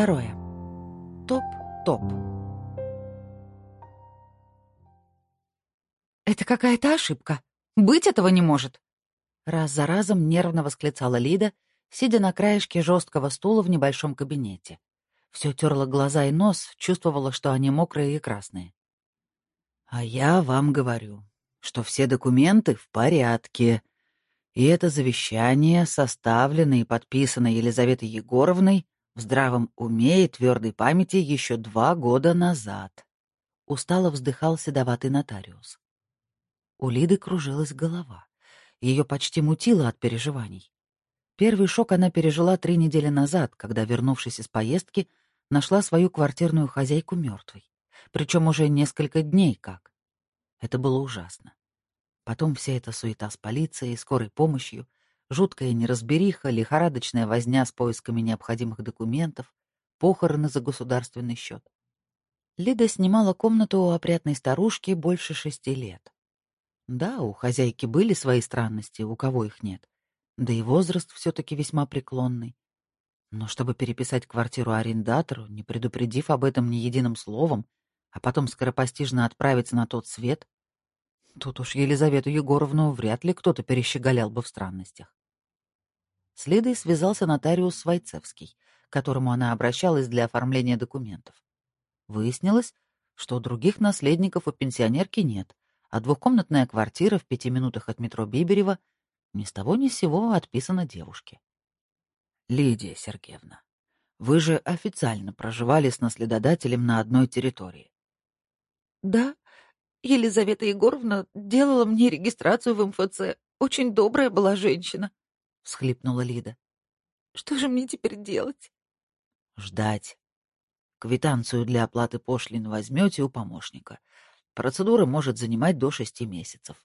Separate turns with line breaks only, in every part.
Второе. Топ-топ. «Это какая-то ошибка. Быть этого не может!» Раз за разом нервно восклицала Лида, сидя на краешке жесткого стула в небольшом кабинете. Все терла глаза и нос, чувствовала, что они мокрые и красные. «А я вам говорю, что все документы в порядке, и это завещание составлено и подписано Елизаветой Егоровной в здравом уме и твердой памяти еще два года назад. Устало вздыхал седоватый нотариус. У Лиды кружилась голова. Ее почти мутило от переживаний. Первый шок она пережила три недели назад, когда, вернувшись из поездки, нашла свою квартирную хозяйку мертвой. Причем уже несколько дней как. Это было ужасно. Потом вся эта суета с полицией, скорой помощью, жуткая неразбериха, лихорадочная возня с поисками необходимых документов, похороны за государственный счет. Лида снимала комнату у опрятной старушки больше шести лет. Да, у хозяйки были свои странности, у кого их нет. Да и возраст все-таки весьма преклонный. Но чтобы переписать квартиру арендатору, не предупредив об этом ни единым словом, а потом скоропостижно отправиться на тот свет, тут уж Елизавету Егоровну вряд ли кто-то перещеголял бы в странностях. С Лидой связался нотариус Свайцевский, к которому она обращалась для оформления документов. Выяснилось, что других наследников у пенсионерки нет, а двухкомнатная квартира в пяти минутах от метро Биберева ни с того ни с сего отписана девушке. «Лидия Сергеевна, вы же официально проживали с наследодателем на одной территории.
Да, Елизавета Егоровна делала мне регистрацию в МФЦ. Очень добрая была женщина, — всхлипнула Лида. Что же мне теперь делать?
Ждать. Квитанцию для оплаты пошлин возьмете у помощника. Процедура может занимать до шести месяцев.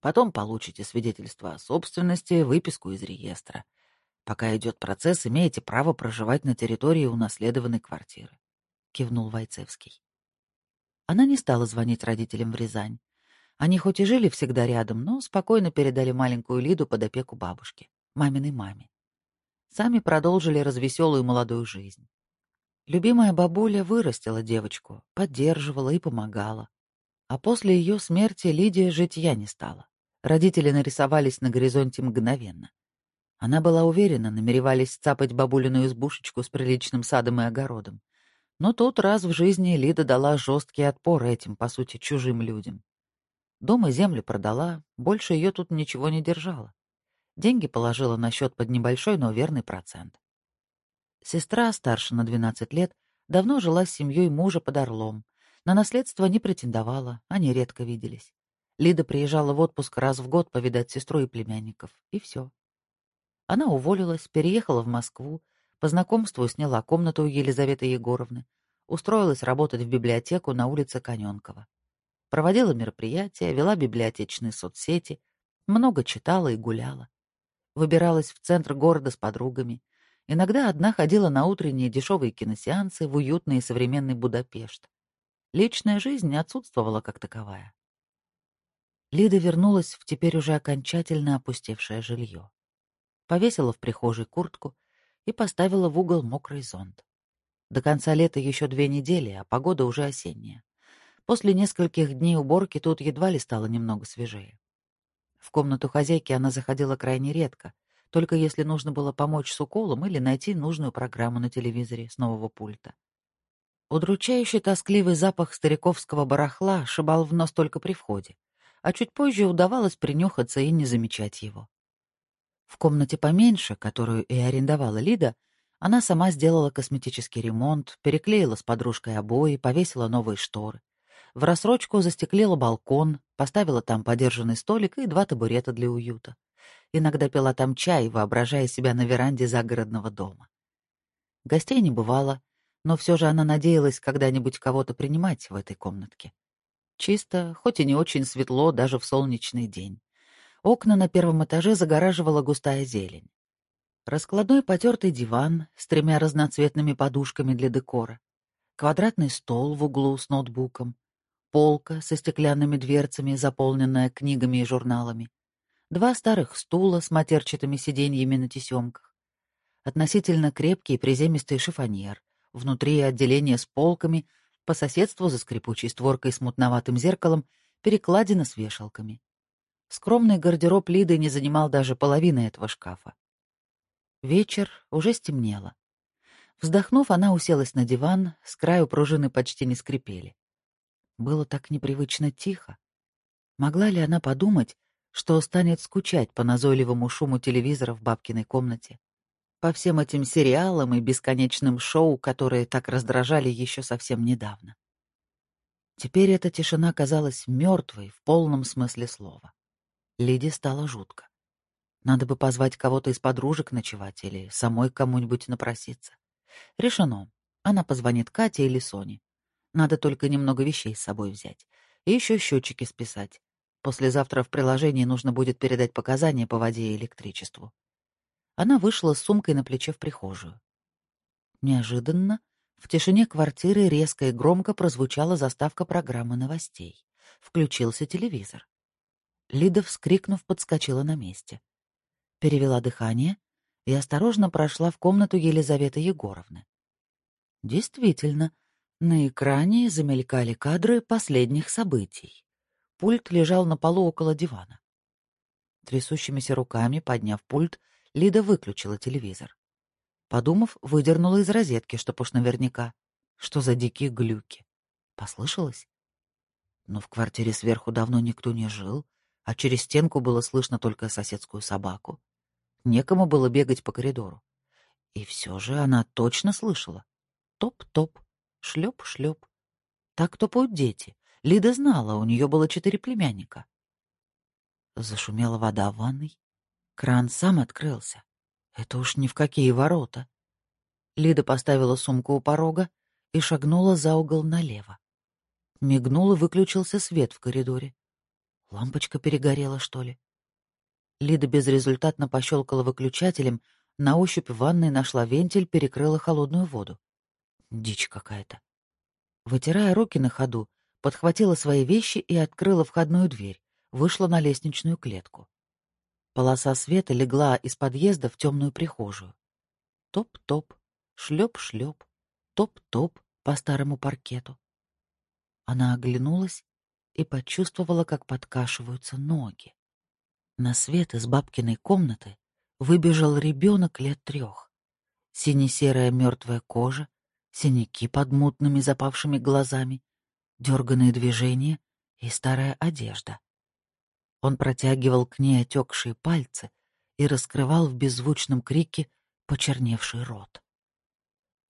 Потом получите свидетельство о собственности, выписку из реестра. Пока идет процесс, имеете право проживать на территории унаследованной квартиры. Кивнул Войцевский. Она не стала звонить родителям в Рязань. Они хоть и жили всегда рядом, но спокойно передали маленькую Лиду под опеку бабушки, маминой маме. Сами продолжили развеселую молодую жизнь. Любимая бабуля вырастила девочку, поддерживала и помогала. А после ее смерти Лидия житья не стала. Родители нарисовались на горизонте мгновенно. Она была уверена, намеревались цапать бабулину избушечку с приличным садом и огородом. Но тут раз в жизни Лида дала жесткий отпор этим, по сути, чужим людям. Дом и землю продала, больше ее тут ничего не держало. Деньги положила на счет под небольшой, но верный процент. Сестра, старше на 12 лет, давно жила с семьей мужа под Орлом. На наследство не претендовала, они редко виделись. Лида приезжала в отпуск раз в год повидать сестру и племянников, и все. Она уволилась, переехала в Москву, по знакомству сняла комнату у Елизаветы Егоровны, устроилась работать в библиотеку на улице Коненкова. Проводила мероприятия, вела библиотечные соцсети, много читала и гуляла. Выбиралась в центр города с подругами. Иногда одна ходила на утренние дешевые киносеансы в уютный и современный Будапешт. Личная жизнь отсутствовала как таковая. Лида вернулась в теперь уже окончательно опустевшее жилье. Повесила в прихожей куртку, и поставила в угол мокрый зонт. До конца лета еще две недели, а погода уже осенняя. После нескольких дней уборки тут едва ли стало немного свежее. В комнату хозяйки она заходила крайне редко, только если нужно было помочь с уколом или найти нужную программу на телевизоре с нового пульта. Удручающий тоскливый запах стариковского барахла шибал в нос только при входе, а чуть позже удавалось принюхаться и не замечать его. В комнате поменьше, которую и арендовала Лида, она сама сделала косметический ремонт, переклеила с подружкой обои, повесила новые шторы. В рассрочку застеклила балкон, поставила там подержанный столик и два табурета для уюта. Иногда пила там чай, воображая себя на веранде загородного дома. Гостей не бывало, но все же она надеялась когда-нибудь кого-то принимать в этой комнатке. Чисто, хоть и не очень светло даже в солнечный день. Окна на первом этаже загораживала густая зелень. Раскладной потертый диван с тремя разноцветными подушками для декора, квадратный стол в углу с ноутбуком, полка со стеклянными дверцами, заполненная книгами и журналами, два старых стула с матерчатыми сиденьями на тесемках, относительно крепкий приземистый шифоньер, Внутри отделение с полками, по соседству за скрипучей створкой с мутноватым зеркалом, перекладина с вешалками. Скромный гардероб Лиды не занимал даже половины этого шкафа. Вечер уже стемнело. Вздохнув, она уселась на диван, с краю пружины почти не скрипели. Было так непривычно тихо. Могла ли она подумать, что станет скучать по назойливому шуму телевизора в бабкиной комнате? По всем этим сериалам и бесконечным шоу, которые так раздражали еще совсем недавно. Теперь эта тишина казалась мертвой в полном смысле слова. Лиде стало жутко. Надо бы позвать кого-то из подружек ночевать или самой кому-нибудь напроситься. Решено. Она позвонит Кате или Соне. Надо только немного вещей с собой взять. И еще счетчики списать. Послезавтра в приложении нужно будет передать показания по воде и электричеству. Она вышла с сумкой на плече в прихожую. Неожиданно в тишине квартиры резко и громко прозвучала заставка программы новостей. Включился телевизор. Лида, вскрикнув, подскочила на месте. Перевела дыхание и осторожно прошла в комнату Елизаветы Егоровны. Действительно, на экране замелькали кадры последних событий. Пульт лежал на полу около дивана. Трясущимися руками, подняв пульт, Лида выключила телевизор. Подумав, выдернула из розетки, чтоб уж наверняка. Что за дикие глюки? Послышалось? Но в квартире сверху давно никто не жил, а через стенку было слышно только соседскую собаку. Некому было бегать по коридору. И все же она точно слышала. Топ-топ, шлеп-шлеп. Так топают дети. Лида знала, у нее было четыре племянника. Зашумела вода в ванной. Кран сам открылся. Это уж ни в какие ворота. Лида поставила сумку у порога и шагнула за угол налево. Мигнул и выключился свет в коридоре. Лампочка перегорела, что ли? Лида безрезультатно пощелкала выключателем, на ощупь в ванной нашла вентиль, перекрыла холодную воду. Дичь какая-то. Вытирая руки на ходу, подхватила свои вещи и открыла входную дверь, вышла на лестничную клетку. Полоса света легла из подъезда в темную прихожую. Топ-топ, шлеп-шлеп, топ-топ по старому паркету. Она оглянулась и почувствовала, как подкашиваются ноги. На свет из бабкиной комнаты выбежал ребенок лет трех. Сине-серая мертвая кожа, синяки под мутными запавшими глазами, дерганные движения и старая одежда. Он протягивал к ней отекшие пальцы и раскрывал в беззвучном крике почерневший рот.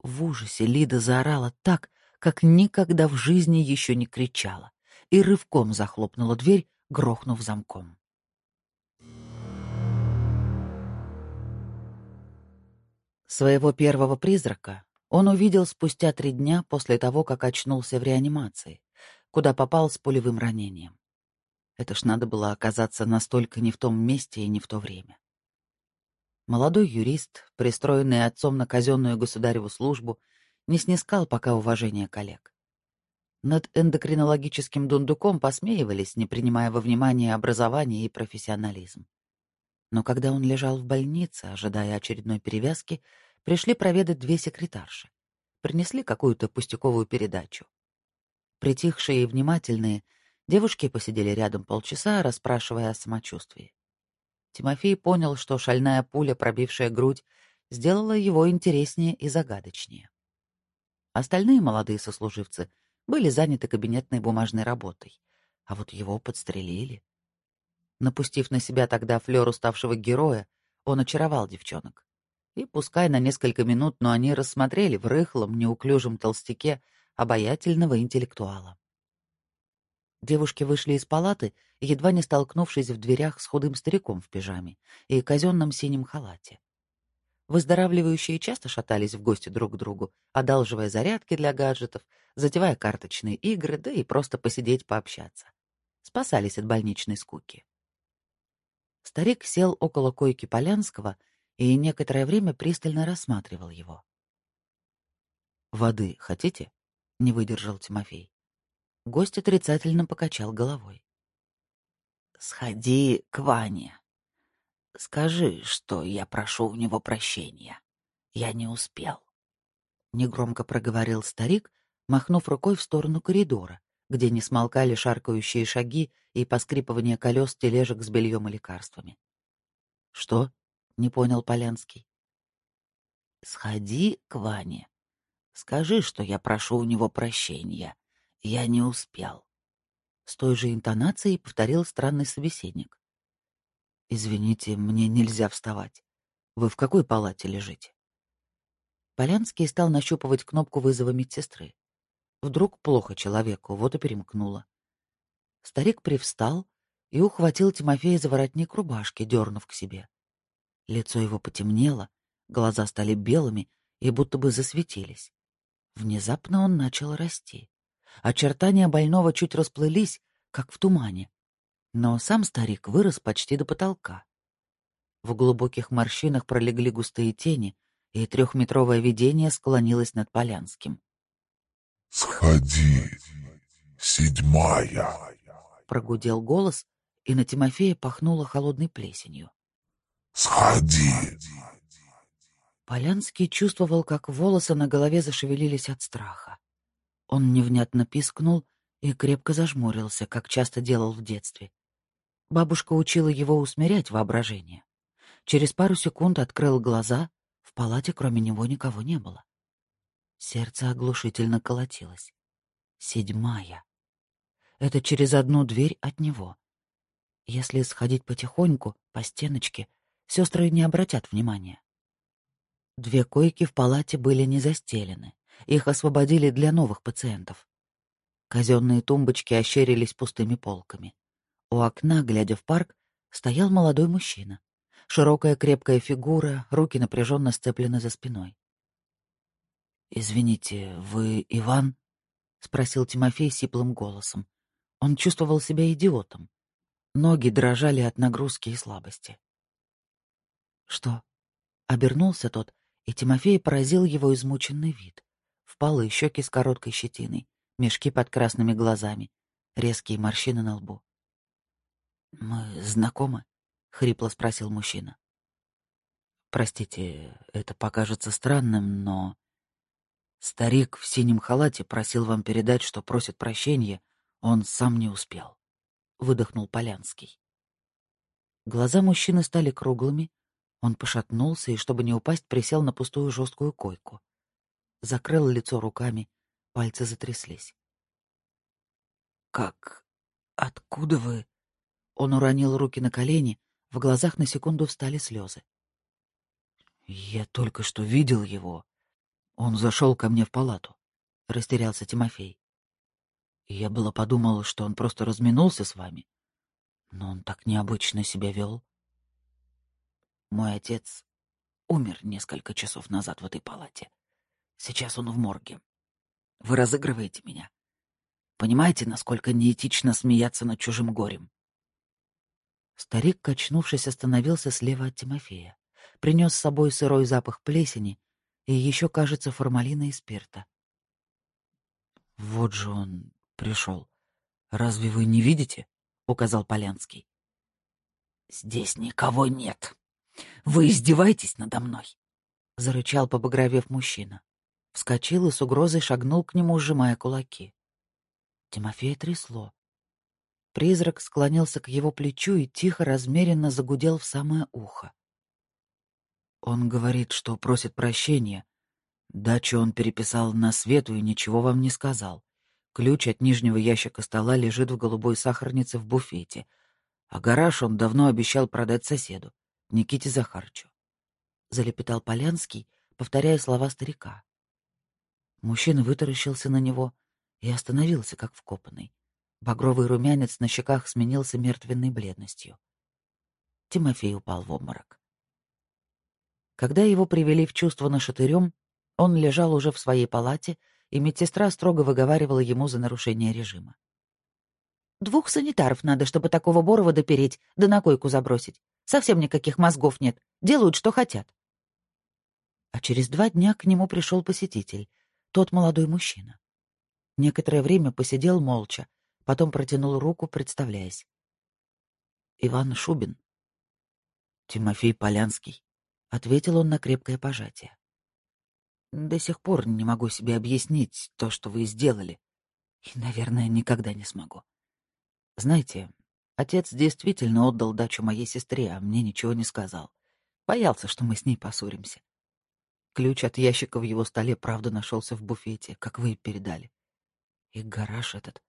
В ужасе Лида заорала так, как никогда в жизни еще не кричала и рывком захлопнула дверь, грохнув замком. Своего первого призрака он увидел спустя три дня после того, как очнулся в реанимации, куда попал с пулевым ранением. Это ж надо было оказаться настолько не в том месте и не в то время. Молодой юрист, пристроенный отцом на казенную государеву службу, не снискал пока уважения коллег. Над эндокринологическим дундуком посмеивались, не принимая во внимание образование и профессионализм. Но когда он лежал в больнице, ожидая очередной перевязки, пришли проведать две секретарши. Принесли какую-то пустяковую передачу. Притихшие и внимательные, девушки посидели рядом полчаса, расспрашивая о самочувствии. Тимофей понял, что шальная пуля, пробившая грудь, сделала его интереснее и загадочнее. Остальные молодые сослуживцы — были заняты кабинетной бумажной работой, а вот его подстрелили. Напустив на себя тогда флёр уставшего героя, он очаровал девчонок. И пускай на несколько минут, но они рассмотрели в рыхлом, неуклюжем толстяке обаятельного интеллектуала. Девушки вышли из палаты, едва не столкнувшись в дверях с худым стариком в пижаме и казенном синем халате. Выздоравливающие часто шатались в гости друг к другу, одалживая зарядки для гаджетов, затевая карточные игры, да и просто посидеть пообщаться. Спасались от больничной скуки. Старик сел около койки Полянского и некоторое время пристально рассматривал его. «Воды хотите?» — не выдержал Тимофей. Гость отрицательно покачал головой. «Сходи к Ване», Скажи, что я прошу у него прощения. Я не успел. — негромко проговорил старик, махнув рукой в сторону коридора, где не смолкали шаркающие шаги и поскрипывание колес тележек с бельем и лекарствами. «Что?» — не понял Полянский. «Сходи к Ване. Скажи, что я прошу у него прощения. Я не успел». С той же интонацией повторил странный собеседник. «Извините, мне нельзя вставать. Вы в какой палате лежите?» Полянский стал нащупывать кнопку вызова медсестры. Вдруг плохо человеку, вот и перемкнуло. Старик привстал и ухватил Тимофея за воротник рубашки, дернув к себе. Лицо его потемнело, глаза стали белыми и будто бы засветились. Внезапно он начал расти. Очертания больного чуть расплылись, как в тумане. Но сам старик вырос почти до потолка. В глубоких морщинах пролегли густые тени, и трехметровое видение склонилось над Полянским.
«Сходи, седьмая!»
Прогудел голос, и на Тимофея пахнуло холодной плесенью.
«Сходи!»
Полянский чувствовал, как волосы на голове зашевелились от страха. Он невнятно пискнул и крепко зажмурился, как часто делал в детстве. Бабушка учила его усмирять воображение. Через пару секунд открыл глаза, в палате кроме него никого не было. Сердце оглушительно колотилось. Седьмая. Это через одну дверь от него. Если сходить потихоньку, по стеночке, сестры не обратят внимания. Две койки в палате были не застелены. Их освободили для новых пациентов. Казенные тумбочки ощерились пустыми полками. У окна, глядя в парк, стоял молодой мужчина. Широкая крепкая фигура, руки напряженно сцеплены за спиной. «Извините, вы Иван?» — спросил Тимофей сиплым голосом. Он чувствовал себя идиотом. Ноги дрожали от нагрузки и слабости. «Что?» — обернулся тот, и Тимофей поразил его измученный вид. Впалые щеки с короткой щетиной, мешки под красными глазами, резкие морщины на лбу. «Мы знакомы?» — хрипло спросил мужчина. «Простите, это покажется странным, но...» Старик в синем халате просил вам передать, что просит прощения, он сам не успел. Выдохнул Полянский. Глаза мужчины стали круглыми, он пошатнулся и, чтобы не упасть, присел на пустую жесткую койку. Закрыл лицо руками, пальцы затряслись. «Как? Откуда вы?» Он уронил руки на колени, в глазах на секунду встали слезы. «Я только что видел его», он зашел ко мне в палату. Растерялся Тимофей. я было подумал, что он просто разминулся с вами. Но он так необычно себя вел. Мой отец умер несколько часов назад в этой палате. Сейчас он в морге. Вы разыгрываете меня. Понимаете, насколько неэтично смеяться над чужим горем? Старик, качнувшись, остановился слева от Тимофея. Принес с собой сырой запах плесени и еще, кажется, формалина и спирта. «Вот же он пришел. Разве вы не видите?» — указал Полянский. «Здесь никого нет. Вы издеваетесь надо мной?» — зарычал, побагровев мужчина. Вскочил и с угрозой шагнул к нему, сжимая кулаки. Тимофея трясло. Призрак склонился к его плечу и тихо, размеренно загудел в самое ухо. Он говорит, что просит прощения. Дачу он переписал на свету и ничего вам не сказал. Ключ от нижнего ящика стола лежит в голубой сахарнице в буфете. А гараж он давно обещал продать соседу, Никите Захарчу. Залепетал Полянский, повторяя слова старика. Мужчина вытаращился на него и остановился, как вкопанный. Багровый румянец на щеках сменился мертвенной бледностью. Тимофей упал в обморок. Когда его привели в чувство нашатырем, он лежал уже в своей палате, и медсестра строго выговаривала ему за нарушение режима. «Двух санитаров надо, чтобы такого Борова допереть, да на койку забросить. Совсем никаких мозгов нет. Делают, что хотят». А через два дня к нему пришел посетитель, тот молодой мужчина. Некоторое время посидел молча, потом протянул руку, представляясь. Иван Шубин. Тимофей Полянский. — ответил он на крепкое пожатие.
До сих пор не могу себе объяснить то, что вы сделали. И, наверное, никогда не смогу. Знаете, отец действительно отдал дачу моей сестре, а мне ничего не сказал. Боялся, что мы с ней поссоримся. Ключ от ящика в его столе, правда, нашелся в буфете, как вы и передали. И гараж этот.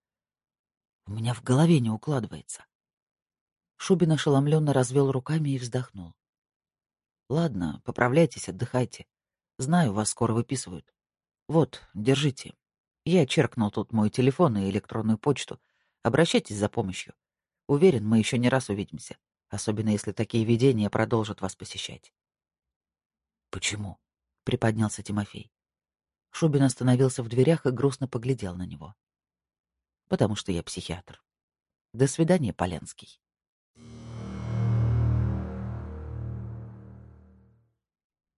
У меня в голове не укладывается. Шубин ошеломленно развел руками и вздохнул. Ладно, поправляйтесь, отдыхайте. Знаю, вас скоро выписывают. Вот, держите. Я черкнул тут мой телефон и электронную почту. Обращайтесь за помощью. Уверен, мы еще не раз увидимся, особенно если такие видения продолжат вас посещать. Почему? приподнялся Тимофей. Шубин остановился в дверях и грустно поглядел на него. Потому что я психиатр. До свидания, Поленский.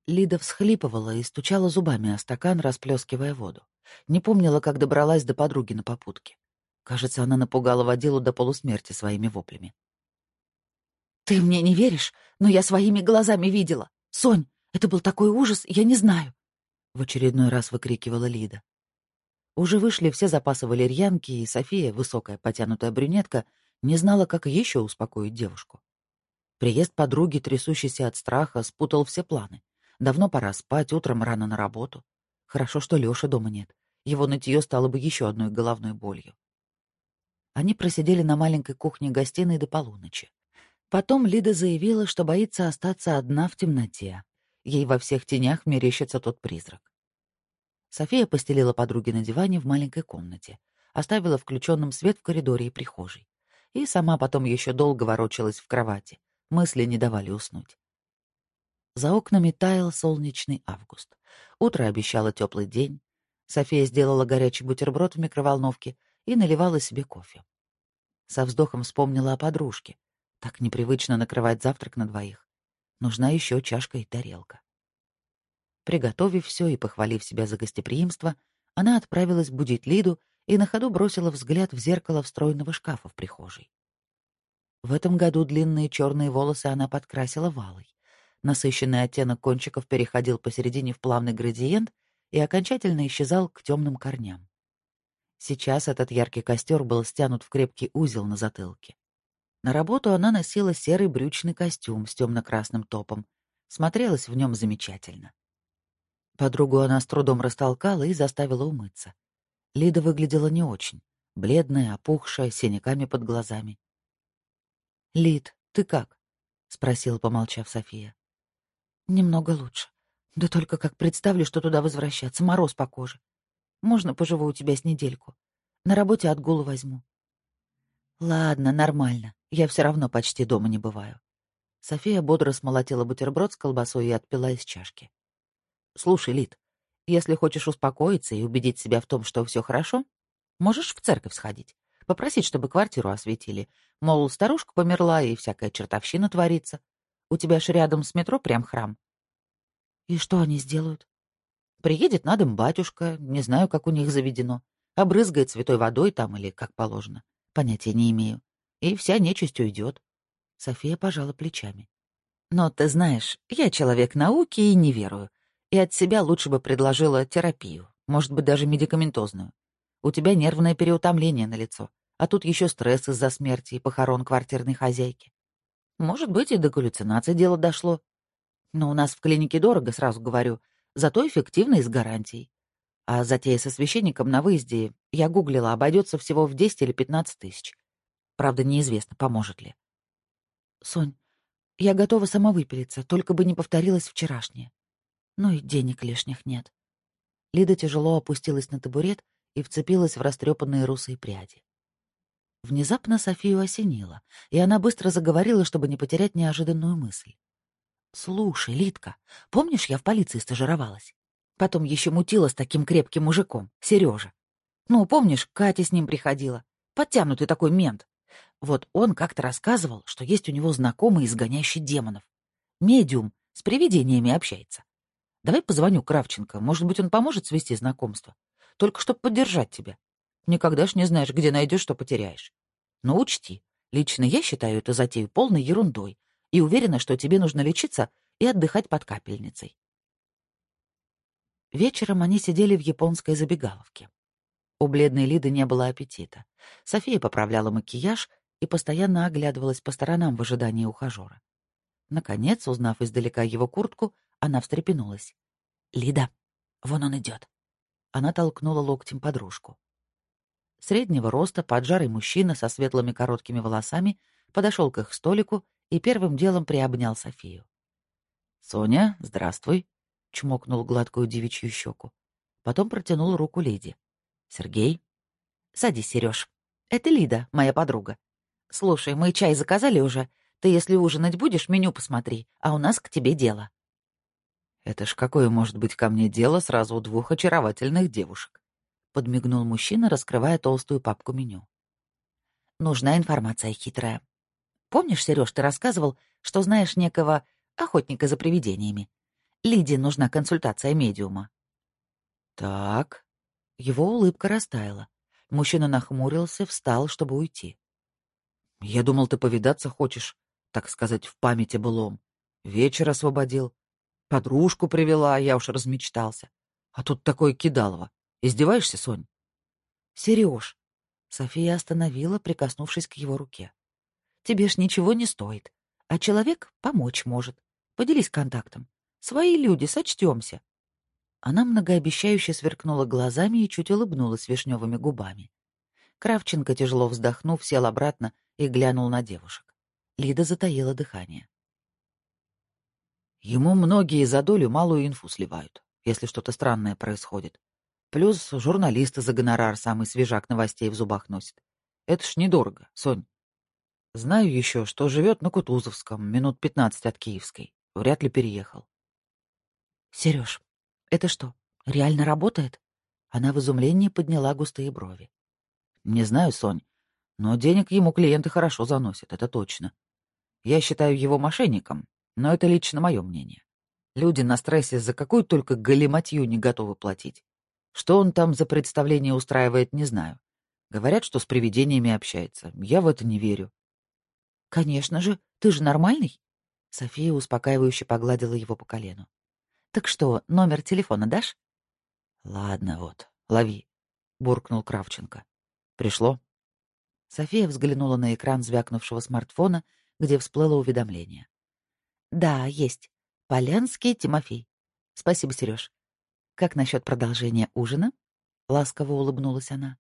Лида всхлипывала и стучала зубами о стакан, расплескивая воду. Не помнила, как добралась до подруги на попутке. Кажется, она напугала водилу до полусмерти своими воплями.
«Ты мне не веришь, но я своими глазами видела. Сонь, это был такой ужас, я не знаю!» В очередной раз выкрикивала Лида. Уже вышли все запасы валерьянки, и София, высокая потянутая брюнетка, не знала, как еще успокоить девушку. Приезд подруги, трясущейся от страха, спутал все планы. Давно пора спать, утром рано на работу. Хорошо, что Лёши дома нет. Его нытье стало бы еще одной головной болью. Они просидели на маленькой кухне-гостиной до полуночи. Потом Лида заявила, что боится остаться одна в темноте, Ей во всех тенях мерещится тот призрак. София постелила подруге на диване в маленькой комнате, оставила включенным свет в коридоре и прихожей. И сама потом еще долго ворочалась в кровати. Мысли не давали уснуть. За окнами таял солнечный август. Утро обещало теплый день. София сделала горячий бутерброд в микроволновке и наливала себе кофе. Со вздохом вспомнила о подружке. Так непривычно накрывать завтрак на двоих. Нужна еще чашка и тарелка. Приготовив все и похвалив себя за гостеприимство, она отправилась будить Лиду и на ходу бросила взгляд в зеркало встроенного шкафа в прихожей. В этом году длинные черные волосы она подкрасила валой. Насыщенный оттенок кончиков переходил посередине в плавный градиент и окончательно исчезал к темным корням. Сейчас этот яркий костер был стянут в крепкий узел на затылке. На работу она носила серый брючный костюм с темно-красным топом. Смотрелась в нем замечательно. Подругу она с трудом растолкала и заставила умыться. Лида выглядела не очень. Бледная, опухшая, с синяками под глазами. «Лид, ты как?» — спросила, помолчав София. «Немного лучше. Да только как представлю, что туда возвращаться, мороз по коже. Можно поживу у тебя с недельку? На работе отгул возьму». «Ладно, нормально. Я все равно почти дома не бываю. София бодро смолотила бутерброд с колбасой и отпила из чашки. «Слушай, Лид, если хочешь успокоиться и убедить себя в том, что все хорошо, можешь в церковь сходить, попросить, чтобы квартиру осветили. Мол, старушка померла, и всякая чертовщина творится. У тебя ж рядом с метро прям храм». «И что они сделают?» «Приедет на дом батюшка, не знаю, как у них заведено. Обрызгает святой водой там или как положено. Понятия не имею и вся нечисть уйдет. София пожала плечами. Но ты знаешь, я человек науки и не верую. И от себя лучше бы предложила терапию, может быть, даже медикаментозную. У тебя нервное переутомление на лицо, а тут еще стресс из-за смерти и похорон квартирной хозяйки. Может быть, и до галлюцинаций дело дошло. Но у нас в клинике дорого, сразу говорю, зато эффективно и с гарантией. А затея со священником на выезде, я гуглила, обойдется всего в 10 или 15 тысяч. Правда, неизвестно, поможет ли. Сонь, я готова сама выпилиться, только бы не повторилось вчерашнее. Ну и денег лишних нет. Лида тяжело опустилась на табурет и вцепилась в растрепанные русые пряди. Внезапно Софию осенило, и она быстро заговорила, чтобы не потерять неожиданную мысль. «Слушай, Лидка, помнишь, я в полиции стажировалась? Потом еще мутила с таким крепким мужиком, Сережа. Ну, помнишь, Катя с ним приходила? Подтянутый такой мент. Вот он как-то рассказывал, что есть у него знакомый, изгоняющий демонов. Медиум, с привидениями общается. Давай позвоню Кравченко, может быть, он поможет свести знакомство. Только чтобы поддержать тебя. Никогда ж не знаешь, где найдешь, что потеряешь. Но учти, лично я считаю эту затею полной ерундой и уверена, что тебе нужно лечиться и отдыхать под капельницей. Вечером они сидели в японской забегаловке. У бледной Лиды не было аппетита. София поправляла макияж и постоянно оглядывалась по сторонам в ожидании ухажера. Наконец, узнав издалека его куртку, она встрепенулась. «Лида, вон он идет. Она толкнула локтем подружку. Среднего роста поджарый мужчина со светлыми короткими волосами подошел к их столику и первым делом приобнял Софию. «Соня, здравствуй», — чмокнул гладкую девичью щеку. Потом протянул руку леди. «Сергей?» «Садись, Сереж. Это Лида, моя подруга. Слушай, мы чай заказали уже. Ты, если ужинать будешь, меню посмотри, а у нас к тебе дело».
«Это ж какое может быть ко мне дело сразу у двух очаровательных девушек?» — подмигнул мужчина, раскрывая толстую папку меню.
«Нужна информация хитрая. Помнишь, Сереж, ты рассказывал, что знаешь некого охотника за привидениями? Лидии нужна консультация медиума».
«Так».
Его улыбка растаяла. Мужчина нахмурился, встал, чтобы уйти.
«Я думал, ты повидаться хочешь, так сказать, в памяти былом. Вечер освободил. Подружку привела, я уж размечтался. А тут такое кидалово. Издеваешься, Сонь?»
«Сереж!» София остановила, прикоснувшись к его руке. «Тебе ж ничего не стоит. А человек помочь может. Поделись контактом. Свои люди, сочтемся. Она многообещающе сверкнула глазами и чуть улыбнулась вишневыми губами. Кравченко, тяжело вздохнув, сел обратно и глянул на девушек. Лида затаила дыхание.
Ему многие за долю малую инфу сливают, если что-то странное происходит. Плюс журналисты за гонорар самый свежак новостей в зубах носит. Это ж недорого, Сонь. Знаю еще, что живет на Кутузовском, минут пятнадцать от Киевской. Вряд ли переехал.
Сереж, это что, реально работает? Она в изумлении подняла густые брови.
Не знаю, Сонь, но денег ему клиенты хорошо заносят, это точно. Я считаю его мошенником, но это лично мое мнение. Люди на стрессе за какую только галиматью не готовы платить. Что он там за представление устраивает, не знаю. Говорят, что с привидениями общается. Я в это не верю.
Конечно же, ты же нормальный. София успокаивающе погладила его по колену. «Так что, номер телефона дашь?»
«Ладно, вот, лови», — буркнул Кравченко. «Пришло?»
София взглянула на экран звякнувшего смартфона, где всплыло уведомление. «Да, есть. Полянский Тимофей. Спасибо, Сереж. Как насчет продолжения ужина?» — ласково улыбнулась она.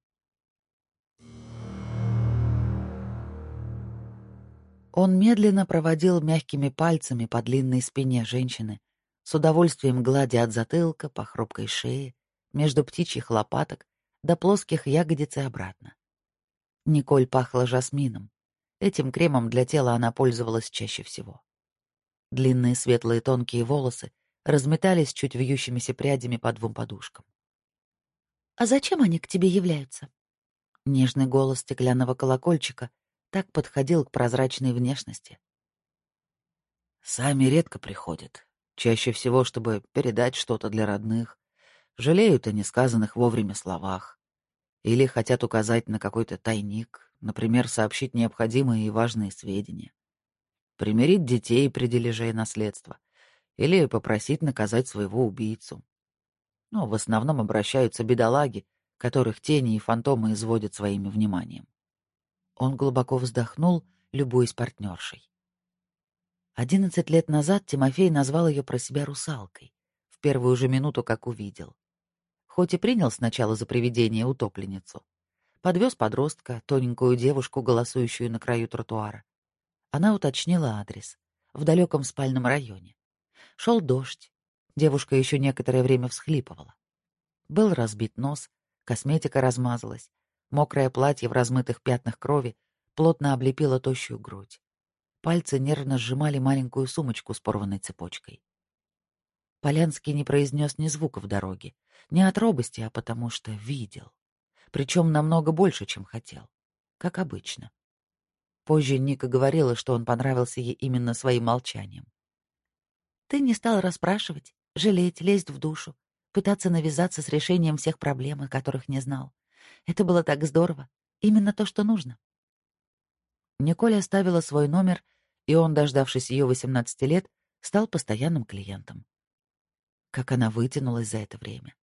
Он медленно проводил мягкими пальцами по длинной спине женщины, с удовольствием гладя от затылка по хрупкой шее, между птичьих лопаток до плоских ягодиц и обратно. Николь пахла жасмином. Этим кремом для тела она пользовалась чаще всего. Длинные светлые тонкие волосы разметались чуть вьющимися прядями по двум подушкам. «А зачем они к тебе являются?» Нежный голос стеклянного колокольчика так подходил к прозрачной внешности.
«Сами редко приходят, Чаще всего, чтобы передать что-то для родных. Жалеют о несказанных вовремя словах. Или хотят указать на какой-то тайник, например, сообщить необходимые и важные сведения. Примирить детей при дележе наследства. Или попросить наказать своего убийцу. Но в основном обращаются бедолаги, которых тени и фантомы изводят своим вниманием.
Он глубоко вздохнул, любуясь партнершей. Одиннадцать лет назад Тимофей назвал ее про себя русалкой, в первую же минуту, как увидел. Хоть и принял сначала за привидение утопленницу. Подвез подростка, тоненькую девушку, голосующую на краю тротуара. Она уточнила адрес. В далеком спальном районе. Шел дождь. Девушка еще некоторое время всхлипывала. Был разбит нос, косметика размазалась, мокрое платье в размытых пятнах крови плотно облепило тощую грудь. Пальцы нервно сжимали маленькую сумочку с порванной цепочкой. Полянский не произнес ни звука в дороге. Не от робости, а потому что видел. Причем намного больше, чем хотел. Как обычно. Позже Ника говорила, что он понравился ей именно своим молчанием. «Ты не стал расспрашивать, жалеть, лезть в душу, пытаться навязаться с решением всех проблем, о которых не знал. Это было так здорово. Именно то, что нужно. Николь оставила свой номер, и он, дождавшись ее 18 лет, стал постоянным клиентом. как она вытянулась за это время.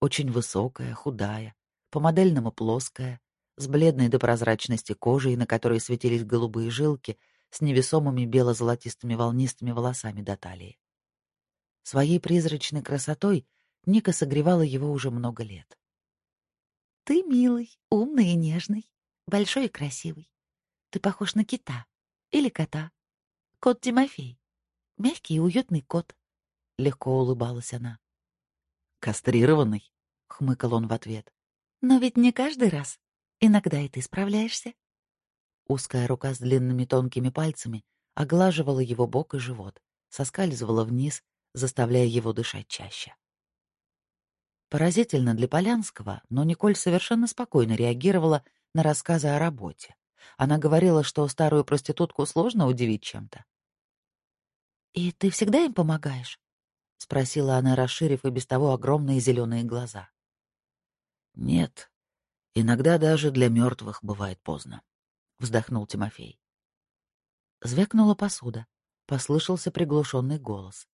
Очень высокая, худая, по-модельному плоская, с бледной до прозрачности кожей, на которой светились голубые жилки, с невесомыми бело-золотистыми волнистыми волосами до талии. Своей призрачной красотой Ника согревала его уже много лет. «Ты милый, умный и нежный, большой и красивый. Ты похож на кита или кота. Кот Тимофей. Мягкий и уютный кот», — легко улыбалась она.
«Кастрированный?» — хмыкал он в ответ.
«Но ведь не каждый раз. Иногда и ты справляешься». Узкая рука с длинными тонкими пальцами оглаживала его бок и живот, соскальзывала вниз, заставляя его дышать чаще. Поразительно для Полянского, но Николь совершенно спокойно реагировала на рассказы о работе. Она говорила, что старую проститутку сложно удивить чем-то. «И ты всегда им помогаешь?» — спросила она, расширив и без того огромные зеленые глаза.
«Нет. Иногда даже для мертвых бывает поздно», — вздохнул Тимофей.
Звякнула посуда. Послышался приглушенный голос.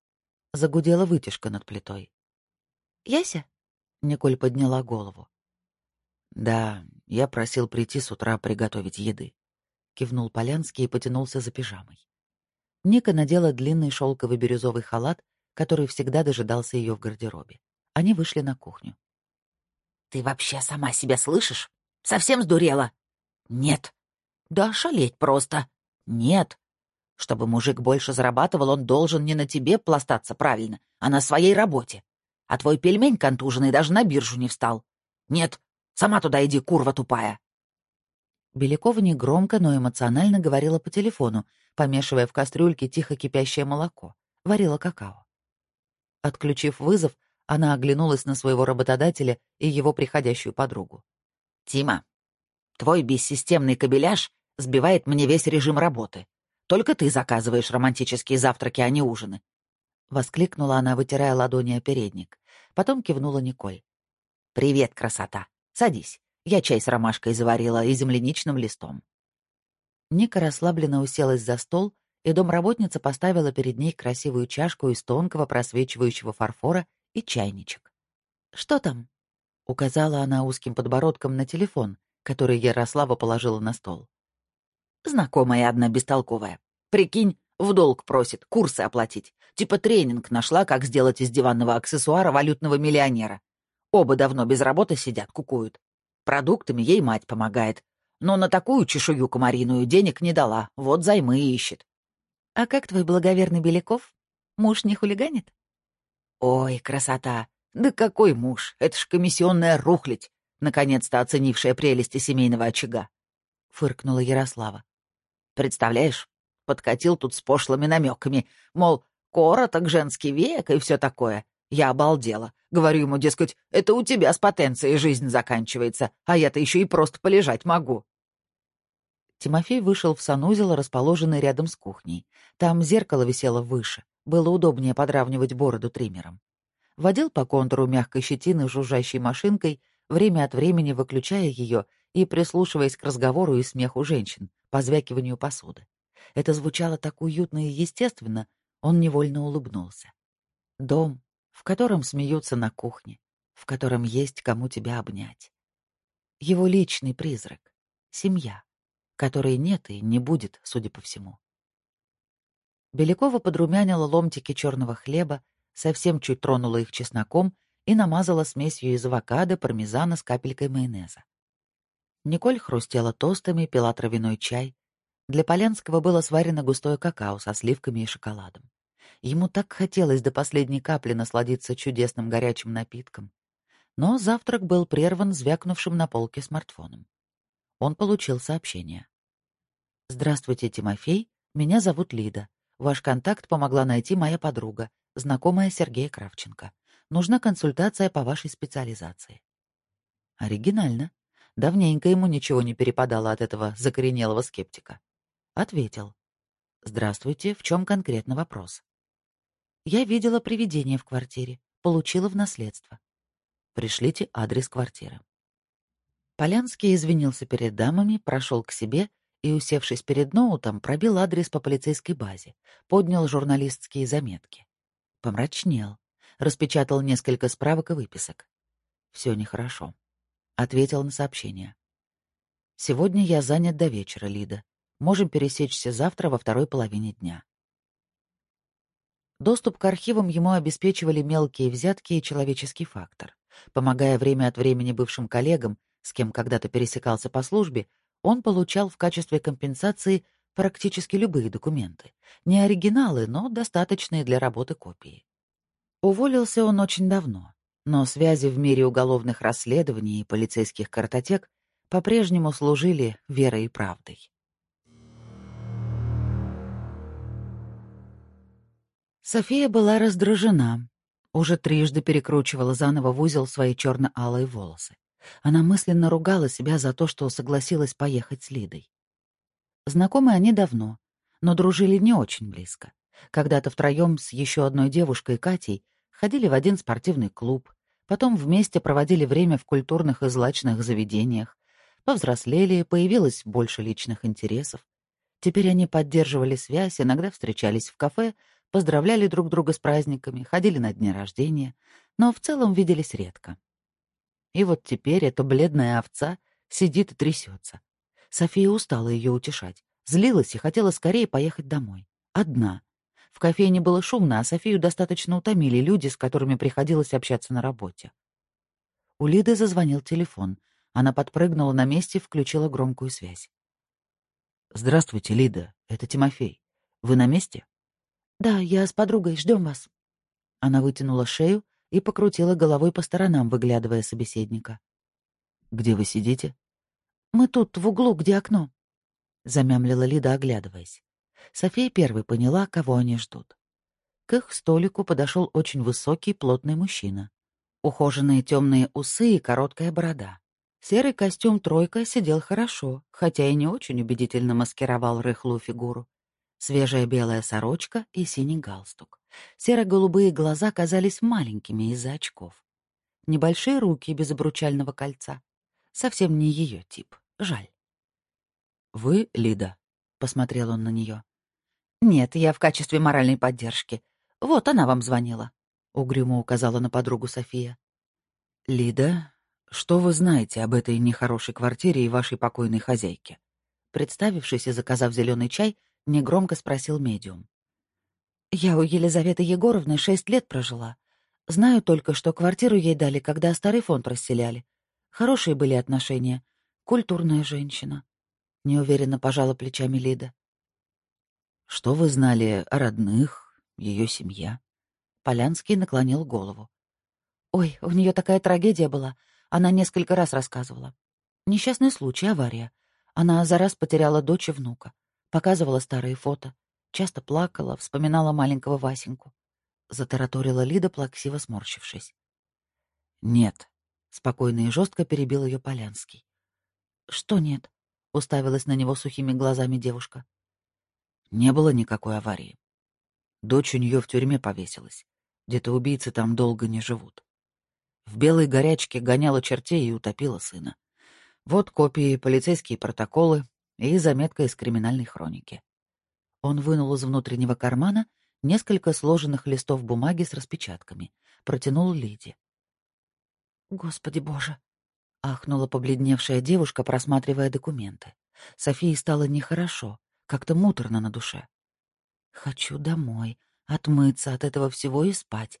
Загудела вытяжка над плитой. «Яся?» Николь подняла голову.
«Да, я просил прийти с утра приготовить еды», — кивнул Полянский и потянулся за пижамой.
Ника надела длинный шелковый бирюзовый халат, который всегда дожидался ее в гардеробе. Они вышли на кухню.
«Ты вообще сама себя слышишь? Совсем сдурела?» «Нет». «Да шалеть просто». «Нет». Чтобы мужик больше зарабатывал, он должен не на тебе пластаться правильно, а на своей работе. А твой пельмень контуженный даже на биржу не встал. Нет, сама туда иди, курва тупая.
Белякова негромко, но эмоционально говорила по телефону, помешивая в кастрюльке тихо кипящее молоко. Варила какао. Отключив вызов, она оглянулась на своего работодателя и его приходящую подругу.
«Тима, твой бессистемный кабеляж сбивает мне весь режим работы. Только ты заказываешь романтические завтраки, а не ужины.
— воскликнула она, вытирая ладони о передник. Потом кивнула Николь.
«Привет, красота! Садись. Я чай с ромашкой заварила и земляничным листом».
Ника расслабленно уселась за стол, и домработница поставила перед ней красивую чашку из тонкого просвечивающего фарфора и чайничек. «Что там?» — указала она узким подбородком на телефон, который Ярослава положила на стол.
«Знакомая одна бестолковая. Прикинь, в долг просит, курсы оплатить. Типа тренинг нашла, как сделать из диванного аксессуара валютного миллионера. Оба давно без работы сидят, кукуют. Продуктами ей мать помогает. Но на такую чешую комариную денег не дала, вот займы ищет.
«А как твой благоверный Беляков? Муж не хулиганит?»
«Ой, красота! Да какой муж? Это ж комиссионная рухлядь, наконец-то оценившая прелести семейного очага!» — фыркнула Ярослава. «Представляешь, подкатил тут с пошлыми намеками, мол, короток женский век и все такое. Я обалдела. Говорю ему, дескать, это у тебя с потенцией жизнь заканчивается, а я-то еще и просто полежать могу.
Тимофей вышел в санузел, расположенный рядом с кухней. Там зеркало висело выше. Было удобнее подравнивать бороду триммером. Водил по контуру мягкой щетины жужжащей машинкой, время от времени выключая ее и прислушиваясь к разговору и смеху женщин, позвякиванию посуды. Это звучало так уютно и естественно, он невольно улыбнулся. Дом, в котором смеются на кухне, в котором есть кому тебя обнять. Его личный призрак, семья, которой нет и не будет, судя по всему. Белякова подрумянила ломтики черного хлеба, совсем чуть тронула их чесноком и намазала смесью из авокадо, пармезана с капелькой майонеза. Николь хрустела тостами, пила травяной чай, для Полянского было сварено густое какао со сливками и шоколадом. Ему так хотелось до последней капли насладиться чудесным горячим напитком. Но завтрак был прерван звякнувшим на полке смартфоном. Он получил сообщение. «Здравствуйте, Тимофей. Меня зовут Лида. Ваш контакт помогла найти моя подруга, знакомая Сергея Кравченко. Нужна консультация по вашей специализации». Оригинально. Давненько ему ничего не перепадало от этого закоренелого скептика. Ответил. «Здравствуйте, в чем конкретно вопрос?» «Я видела привидение в квартире, получила в наследство. Пришлите адрес квартиры». Полянский извинился перед дамами, прошел к себе и, усевшись перед ноутом, пробил адрес по полицейской базе, поднял журналистские заметки. Помрачнел. распечатал несколько справок и выписок. Все нехорошо. Ответил на сообщение. Сегодня я занят до вечера, Лида. Можем пересечься завтра во второй половине дня. Доступ к архивам ему обеспечивали мелкие взятки и человеческий фактор. Помогая время от времени бывшим коллегам, с кем когда-то пересекался по службе, он получал в качестве компенсации практически любые документы. Не оригиналы, но достаточные для работы копии. Уволился он очень давно, но связи в мире уголовных расследований и полицейских картотек по-прежнему служили верой и правдой. София была раздражена. Уже трижды перекручивала заново в узел свои черно-алые волосы. Она мысленно ругала себя за то, что согласилась поехать с Лидой. Знакомы они давно, но дружили не очень близко. Когда-то втроем с еще одной девушкой Катей ходили в один спортивный клуб, потом вместе проводили время в культурных и злачных заведениях, повзрослели, появилось больше личных интересов. Теперь они поддерживали связь, иногда встречались в кафе, поздравляли друг друга с праздниками, ходили на дни рождения, но в целом виделись редко. И вот теперь эта бледная овца сидит и трясется. София устала ее утешать, злилась и хотела скорее поехать домой. Одна. В кофейне было шумно, а Софию достаточно утомили люди, с которыми приходилось общаться на работе. У Лиды зазвонил телефон. Она подпрыгнула на месте, включила громкую связь. «Здравствуйте, Лида. Это Тимофей. Вы на месте?» «Да, я с подругой. Ждем вас». Она вытянула шею и покрутила головой по сторонам, выглядывая собеседника. «Где вы сидите?» «Мы тут, в углу, где окно», — замямлила Лида, оглядываясь. София первой поняла, кого они ждут. К их столику подошел очень высокий, плотный мужчина. Ухоженные темные усы и короткая борода. Серый костюм «тройка» сидел хорошо, хотя и не очень убедительно маскировал рыхлую фигуру свежая белая сорочка и синий галстук. Серо-голубые глаза казались маленькими из-за очков. Небольшие руки без обручального кольца. Совсем не ее тип. Жаль. «Вы Лида?» — посмотрел он на нее. «Нет, я в качестве моральной поддержки. Вот она вам звонила», — угрюмо указала на подругу София. «Лида, что вы знаете об этой нехорошей квартире и вашей покойной хозяйке?» Представившись и заказав зеленый чай, — негромко спросил медиум. «Я у Елизаветы Егоровны шесть лет прожила. Знаю только, что квартиру ей дали, когда старый фонд расселяли. Хорошие были отношения. Культурная женщина». Неуверенно пожала плечами Лида. «Что вы знали о родных, ее семье?» Полянский наклонил голову. «Ой, у нее такая трагедия была. Она несколько раз рассказывала. Несчастный случай, авария. Она за раз потеряла дочь и внука. Показывала старые фото. Часто плакала, вспоминала маленького Васеньку. Затараторила Лида, плаксиво сморщившись. «Нет», — спокойно и жестко перебил ее Полянский. «Что нет?» — уставилась на него сухими глазами девушка. «Не было никакой аварии. Дочь у нее в тюрьме повесилась. Где-то убийцы там долго не живут. В белой горячке гоняла чертей и утопила сына. Вот копии, полицейские протоколы, и заметка из криминальной хроники. Он вынул из внутреннего кармана несколько сложенных листов бумаги с распечатками, протянул Лиде. «Господи боже!» — ахнула побледневшая девушка, просматривая документы. Софии стало нехорошо, как-то муторно на душе. «Хочу домой, отмыться от этого всего и спать.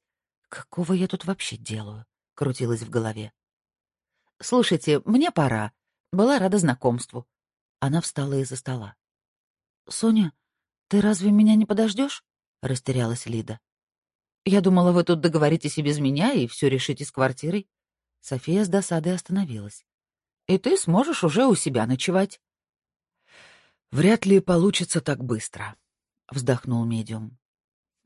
Какого я тут вообще делаю?» — крутилась в голове. «Слушайте, мне пора. Была рада знакомству», она встала из-за стола. «Соня, ты разве меня не подождешь? растерялась Лида. «Я думала, вы тут договоритесь и без меня, и все решите с квартирой». София с досадой остановилась. «И ты сможешь уже у себя ночевать». «Вряд ли получится так быстро», — вздохнул медиум.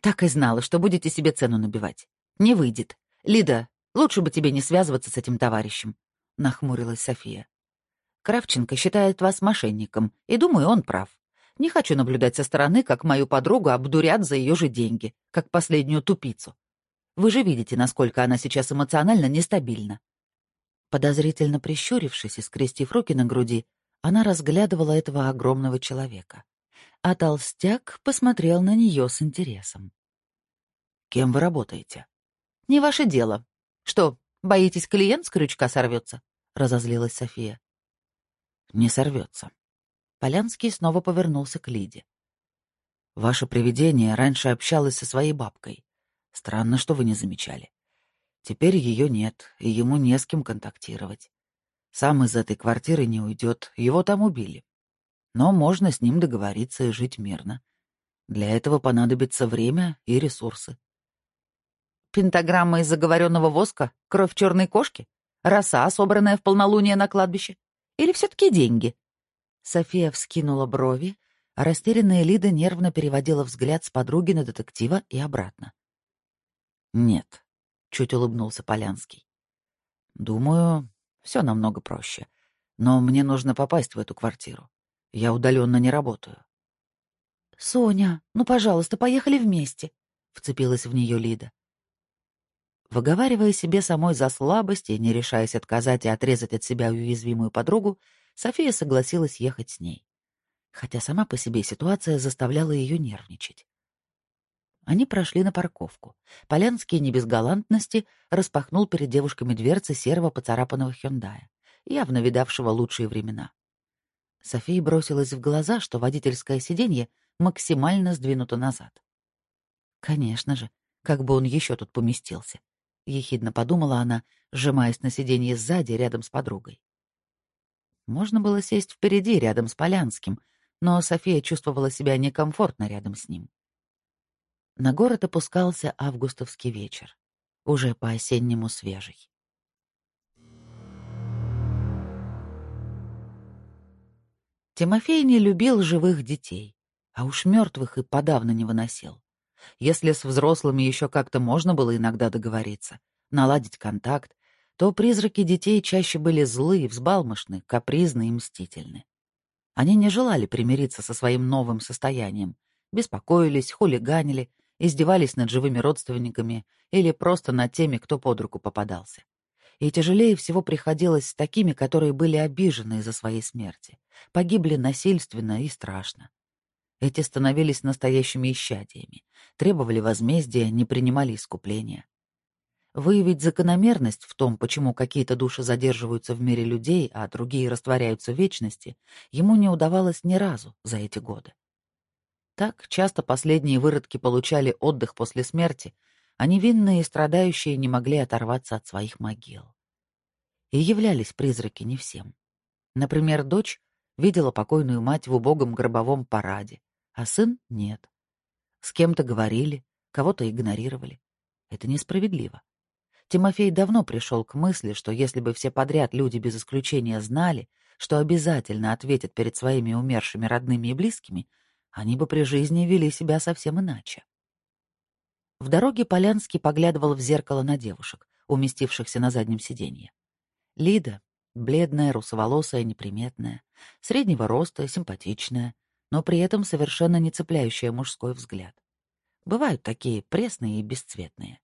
«Так и знала, что будете себе цену набивать. Не выйдет. Лида, лучше бы тебе не связываться с этим товарищем», — нахмурилась София. Кравченко считает вас мошенником, и думаю, он прав. Не хочу наблюдать со стороны, как мою подругу обдурят за ее же деньги, как последнюю тупицу. Вы же видите, насколько она сейчас эмоционально нестабильна. Подозрительно прищурившись и скрестив руки на груди, она разглядывала этого огромного человека. А толстяк посмотрел на нее с интересом. «Кем вы работаете?»
не ваше дело. Что, боитесь, клиент с крючка сорвется? разозлилась София.
Не сорвется.
Полянский снова повернулся к Лиде.
Ваше привидение раньше общалось со своей бабкой. Странно, что вы не замечали. Теперь ее нет, и ему не с кем контактировать. Сам из этой квартиры не уйдет, его там убили. Но можно с ним договориться и жить мирно. Для этого понадобится время и ресурсы.
Пентаграмма из заговоренного воска? Кровь черной кошки? Роса, собранная в полнолуние на кладбище? Или все-таки деньги? София вскинула брови, а растерянная Лида нервно переводила взгляд с подруги на детектива и обратно.
«Нет», — чуть улыбнулся Полянский. «Думаю, все намного проще. Но мне нужно попасть в эту квартиру. Я удаленно не работаю.
«Соня, ну, пожалуйста, поехали вместе», — вцепилась в нее Лида.
Выговаривая себе самой за слабость и не решаясь отказать и отрезать от себя уязвимую подругу, София согласилась ехать с ней. Хотя сама по себе ситуация заставляла ее нервничать. Они прошли на парковку. Полянский не без галантности распахнул перед девушками дверцы серого поцарапанного Хёндая, явно видавшего лучшие времена. Софии бросилась в глаза, что водительское сиденье максимально сдвинуто назад. Конечно же, как бы он еще тут поместился. Ехидно подумала она, сжимаясь на сиденье сзади рядом с подругой. Можно было сесть впереди, рядом с Полянским, но София чувствовала себя некомфортно рядом с ним. На город опускался августовский вечер, уже по-осеннему свежий. Тимофей не любил живых детей, а уж мертвых и подавно не выносил. Если с взрослыми еще как-то можно было иногда договориться, наладить контакт, то призраки детей чаще были злые, взбалмошны, капризны и мстительны. Они не желали примириться со своим новым состоянием, беспокоились, хулиганили, издевались над живыми родственниками или просто над теми, кто под руку попадался. И тяжелее всего приходилось с такими, которые были обижены из-за своей смерти, погибли насильственно и страшно. Эти становились настоящими исчадиями, требовали возмездия, не принимали искупления. Выявить закономерность в том, почему какие-то души задерживаются в мире людей, а другие растворяются в вечности, ему не удавалось ни разу за эти годы. Так часто последние выродки получали отдых после смерти, а невинные и страдающие не могли оторваться от своих могил. И являлись призраки не всем. Например, дочь видела покойную мать в убогом гробовом параде, а сын — нет. С кем-то говорили, кого-то игнорировали. Это несправедливо. Тимофей давно пришел к мысли, что если бы все подряд люди без исключения знали, что обязательно ответят перед своими умершими родными и близкими, они бы при жизни вели себя совсем иначе. В дороге Полянский поглядывал в зеркало на девушек, уместившихся на заднем сиденье. Лида, бледная, русоволосая, неприметная, среднего роста, симпатичная, но при этом совершенно не цепляющая мужской взгляд. Бывают такие пресные и бесцветные.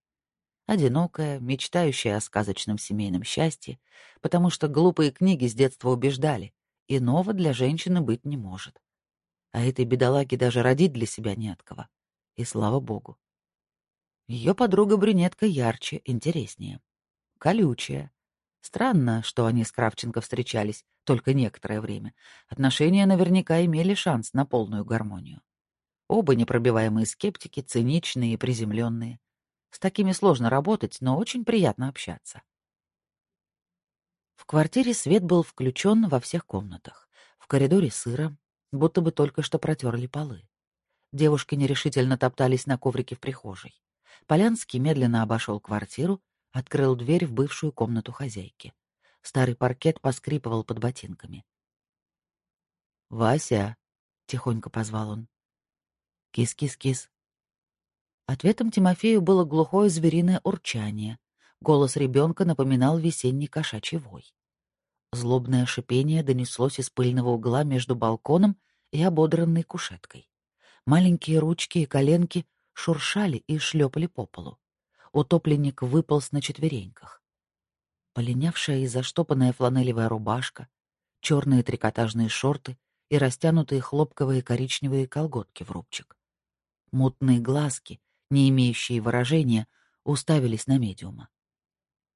Одинокая, мечтающая о сказочном семейном счастье, потому что глупые книги с детства убеждали, иного для женщины быть не может. А этой бедолаге даже родить для себя не от кого. И слава богу. Ее подруга-брюнетка ярче, интереснее. Колючая. Странно, что они с Кравченко встречались только некоторое время. Отношения наверняка имели шанс на полную гармонию. Оба непробиваемые скептики, циничные и приземленные. С такими сложно работать, но очень приятно общаться. В квартире свет был включен во всех комнатах. В коридоре сыро, будто бы только что протерли полы. Девушки нерешительно топтались на коврике в прихожей. Полянский медленно обошел квартиру, открыл дверь в бывшую комнату хозяйки. Старый паркет поскрипывал под ботинками. «Вася!» — тихонько позвал он. «Кис-кис-кис!» Ответом Тимофею было глухое звериное урчание. Голос ребенка напоминал весенний кошачий вой. Злобное шипение донеслось из пыльного угла между балконом и ободранной кушеткой. Маленькие ручки и коленки шуршали и шлепали по полу. Утопленник выполз на четвереньках. Полинявшая и заштопанная фланелевая рубашка, черные трикотажные шорты и растянутые хлопковые коричневые колготки в рубчик. Мутные глазки, не имеющие выражения, уставились на медиума.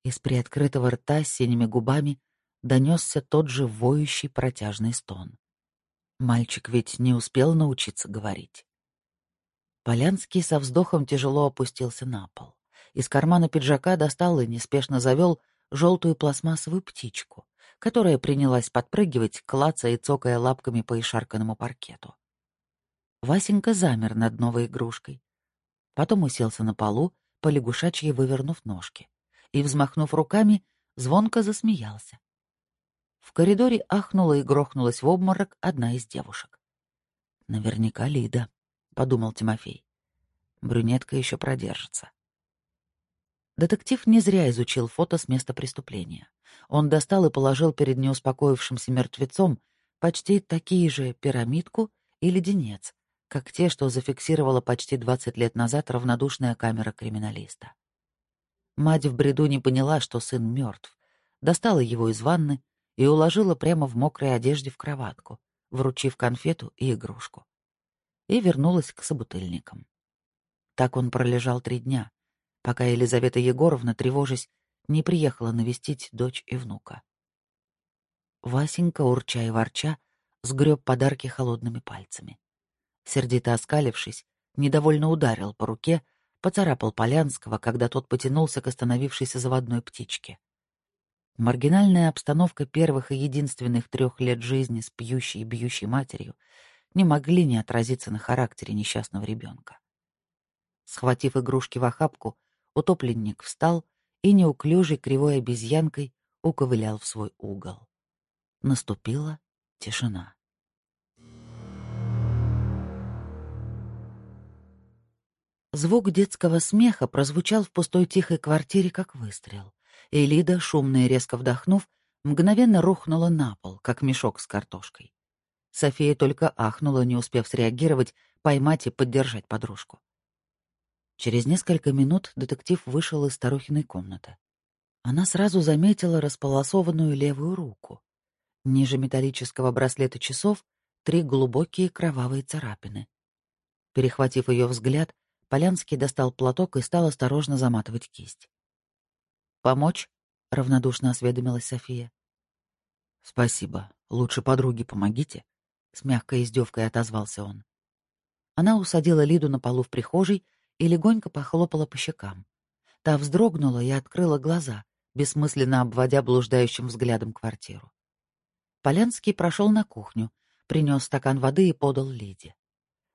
Из приоткрытого рта с синими губами донесся тот же воющий протяжный стон. Мальчик ведь не успел научиться говорить. Полянский со вздохом тяжело опустился на пол. Из кармана пиджака достал и неспешно завел желтую пластмассовую птичку, которая принялась подпрыгивать, клацая и цокая лапками по ишарканному паркету. Васенька замер над новой игрушкой. Потом уселся на полу, полягушачьи вывернув ножки, и, взмахнув руками, звонко засмеялся. В коридоре ахнула и грохнулась в обморок одна из девушек. «Наверняка Лида», — подумал Тимофей. «Брюнетка еще продержится». Детектив не зря изучил фото с места преступления. Он достал и положил перед неуспокоившимся мертвецом почти такие же пирамидку и леденец, как те, что зафиксировала почти 20 лет назад равнодушная камера криминалиста. Мать в бреду не поняла, что сын мертв, достала его из ванны и уложила прямо в мокрой одежде в кроватку, вручив конфету и игрушку. И вернулась к собутыльникам. Так он пролежал три дня, пока Елизавета Егоровна, тревожась, не приехала навестить дочь и внука. Васенька, урча и ворча, сгреб подарки холодными пальцами. Сердито оскалившись, недовольно ударил по руке, поцарапал Полянского, когда тот потянулся к остановившейся заводной птичке. Маргинальная обстановка первых и единственных трех лет жизни с пьющей и бьющей матерью не могли не отразиться на характере несчастного ребенка. Схватив игрушки в охапку, утопленник встал и неуклюжей кривой обезьянкой уковылял в свой угол. Наступила тишина. Звук детского смеха прозвучал в пустой тихой квартире, как выстрел. И Лида, шумно и резко вдохнув, мгновенно рухнула на пол, как мешок с картошкой. София только ахнула, не успев среагировать, поймать и поддержать подружку. Через несколько минут детектив вышел из старухиной комнаты. Она сразу заметила располосованную левую руку. Ниже металлического браслета часов три глубокие кровавые царапины. Перехватив ее взгляд, Полянский достал платок и стал осторожно заматывать кисть. «Помочь?» — равнодушно осведомилась София. «Спасибо. Лучше подруге помогите», — с мягкой издевкой отозвался он. Она усадила Лиду на полу в прихожей и легонько похлопала по щекам. Та вздрогнула и открыла глаза, бессмысленно обводя блуждающим взглядом квартиру. Полянский прошел на кухню, принес стакан воды и подал Лиде.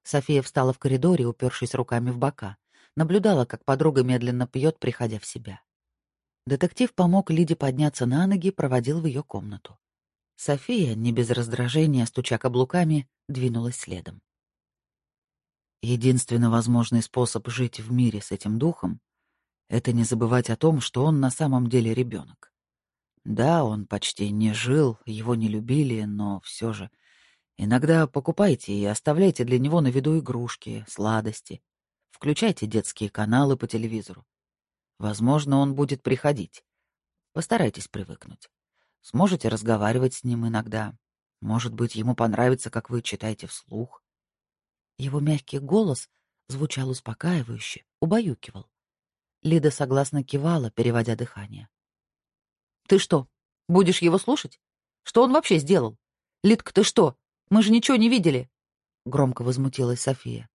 София встала в коридоре, упершись руками в бока, наблюдала, как подруга медленно пьет, приходя в себя. Детектив помог Лиде подняться на ноги, проводил в ее комнату. София, не без раздражения, стуча каблуками, двинулась следом. Единственный возможный способ жить в мире с этим духом — это не забывать о том, что он на самом деле ребенок. Да, он почти не жил, его не любили, но все же иногда покупайте и оставляйте для него на виду игрушки, сладости. Включайте детские каналы по телевизору. Возможно, он будет приходить. Постарайтесь привыкнуть. Сможете разговаривать с ним иногда. Может быть, ему понравится, как вы читаете вслух. Его мягкий голос звучал успокаивающе, убаюкивал. Лида согласно кивала, переводя дыхание. «Ты что, будешь его слушать? Что он вообще сделал? Лидка, ты что? Мы же ничего не видели!» Громко возмутилась София.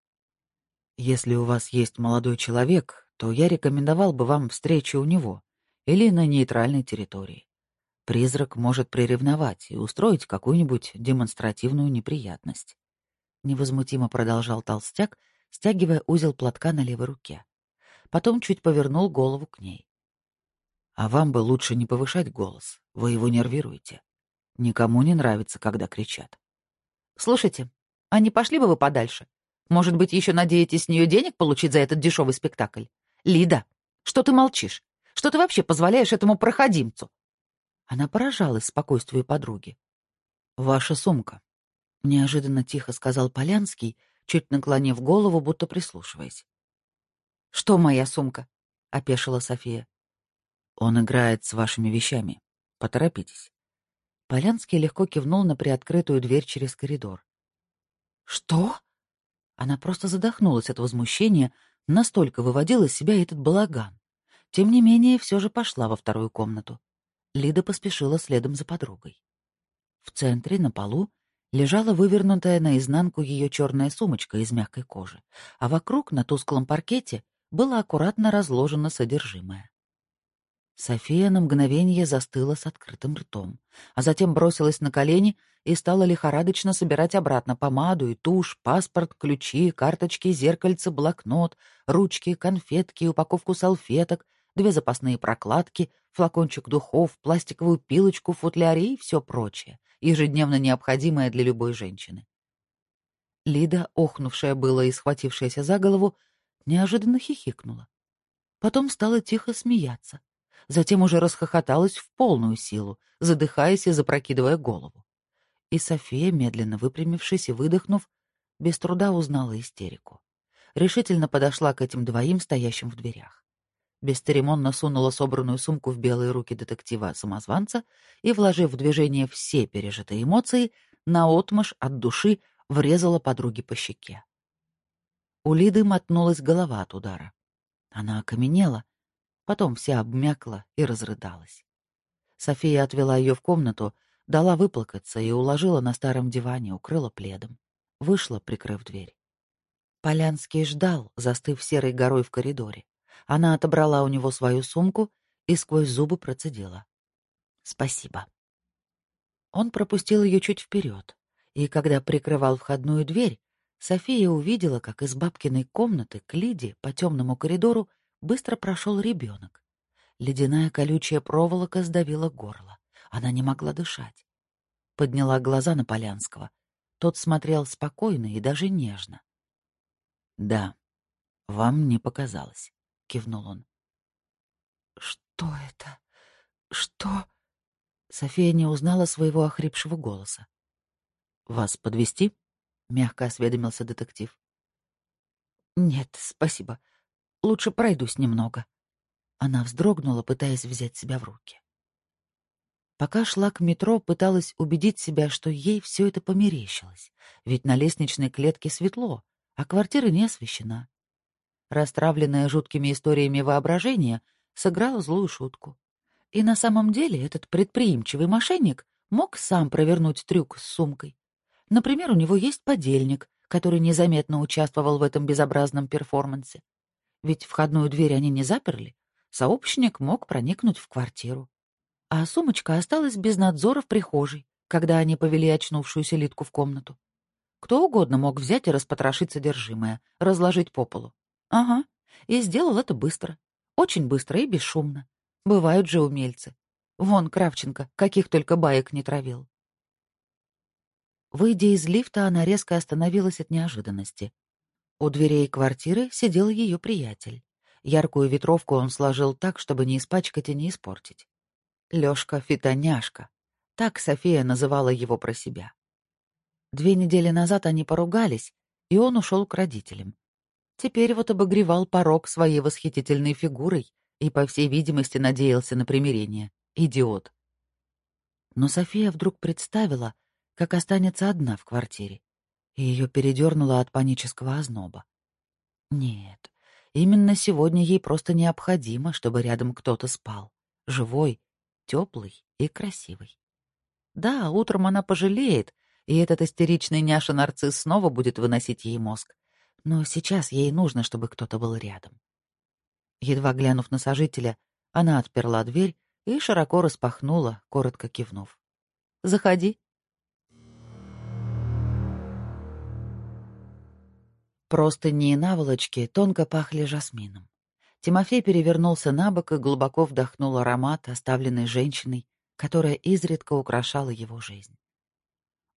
«Если у вас есть молодой человек, то я рекомендовал бы вам встречу у него или на нейтральной территории. Призрак может приревновать и устроить какую-нибудь демонстративную неприятность. Невозмутимо продолжал толстяк, стягивая узел платка на левой руке. Потом чуть повернул голову к ней. «А вам бы лучше не повышать голос, вы его нервируете. Никому не нравится, когда кричат». «Слушайте, а не пошли бы вы подальше? Может быть, еще надеетесь с нее денег получить за этот дешевый спектакль? Лида, что ты молчишь? Что ты вообще позволяешь этому проходимцу?» Она поражалась спокойствию подруги.
«Ваша сумка», — неожиданно тихо сказал Полянский, чуть наклонив голову, будто прислушиваясь.
«Что моя сумка?» — опешила София.
«Он играет с вашими вещами. Поторопитесь».
Полянский легко кивнул на приоткрытую дверь через коридор. «Что?» Она просто задохнулась от возмущения, настолько выводил из себя этот балаган. Тем не менее, все же пошла во вторую комнату. Лида поспешила следом за подругой. В центре, на полу, лежала вывернутая наизнанку ее черная сумочка из мягкой кожи, а вокруг, на тусклом паркете, было аккуратно разложено содержимое. София на мгновение застыла с открытым ртом, а затем бросилась на колени и стала лихорадочно собирать обратно помаду и тушь, паспорт, ключи, карточки, зеркальце, блокнот, ручки, конфетки, упаковку салфеток, две запасные прокладки, флакончик духов, пластиковую пилочку, футляре и все прочее, ежедневно необходимое для любой женщины. Лида, охнувшая было и схватившаяся за голову, неожиданно хихикнула. Потом стала тихо смеяться. Затем уже расхохоталась в полную силу, задыхаясь и запрокидывая голову. И София, медленно выпрямившись и выдохнув, без труда узнала истерику. Решительно подошла к этим двоим, стоящим в дверях. Бесцеремонно сунула собранную сумку в белые руки детектива-самозванца и, вложив в движение все пережитые эмоции, наотмашь от души врезала подруге по щеке. У Лиды мотнулась голова от удара. Она окаменела, потом вся обмякла и разрыдалась. София отвела ее в комнату, дала выплакаться и уложила на старом диване, укрыла пледом. Вышла, прикрыв дверь. Полянский ждал, застыв серой горой в коридоре. Она отобрала у него свою сумку и сквозь зубы процедила. «Спасибо». Он пропустил ее чуть вперед, и когда прикрывал входную дверь, София увидела, как из бабкиной комнаты к Лиде по темному коридору быстро прошел ребенок. Ледяная колючая проволока сдавила горло. Она не могла дышать. Подняла глаза на Полянского. Тот смотрел спокойно и даже нежно. «Да, вам не показалось», — кивнул он. «Что это? Что?» София не узнала своего охрипшего голоса. «Вас подвести? мягко осведомился детектив. «Нет, спасибо. Лучше пройдусь немного». Она вздрогнула, пытаясь взять себя в руки. Пока шла к метро, пыталась убедить себя, что ей все это померещилось, ведь на лестничной клетке светло, а квартира не освещена. Растравленная жуткими историями воображения сыграла злую шутку. И на самом деле этот предприимчивый мошенник мог сам провернуть трюк с сумкой. Например, у него есть подельник, который незаметно участвовал в этом безобразном перформансе. Ведь входную дверь они не заперли. Сообщник мог проникнуть в квартиру. А сумочка осталась без надзора в прихожей, когда они повели очнувшуюся Литку в комнату. Кто угодно мог взять и распотрошить содержимое, разложить по полу. Ага, и сделал это быстро. Очень быстро и бесшумно. Бывают же умельцы. Вон Кравченко, каких только баек не травил. Выйдя из лифта, она резко остановилась от неожиданности. У дверей квартиры сидел ее приятель. Яркую ветровку он сложил так, чтобы не испачкать и не испортить. Лёшка Фитоняшка. Так София называла его про себя. Две недели назад они поругались, и он ушел к родителям. Теперь вот обогревал порог своей восхитительной фигурой и, по всей видимости, надеялся на примирение. Идиот. Но София вдруг представила, как останется одна в квартире, и ее передернуло от панического озноба. Нет, именно сегодня ей просто необходимо, чтобы рядом кто-то спал, живой, теплый и красивый. Да, утром она пожалеет, и этот истеричный няша-нарцисс снова будет выносить ей мозг. Но сейчас ей нужно, чтобы кто-то был рядом. Едва глянув на сожителя, она отперла дверь и широко распахнула, коротко кивнув. «Заходи». Просто не наволочки тонко пахли жасмином. Тимофей перевернулся на бок и глубоко вдохнул аромат, оставленный женщиной, которая изредка украшала его жизнь.